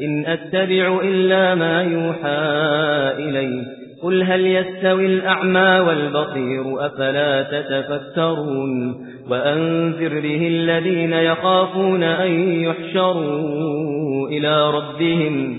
إن أتبع إلا ما يوحى إلي. قل هل يستوي الأعمى والبصير أفلا تتفكرون؟ وأنذر به الذين يخافون أن يحشروا إلى ربهم.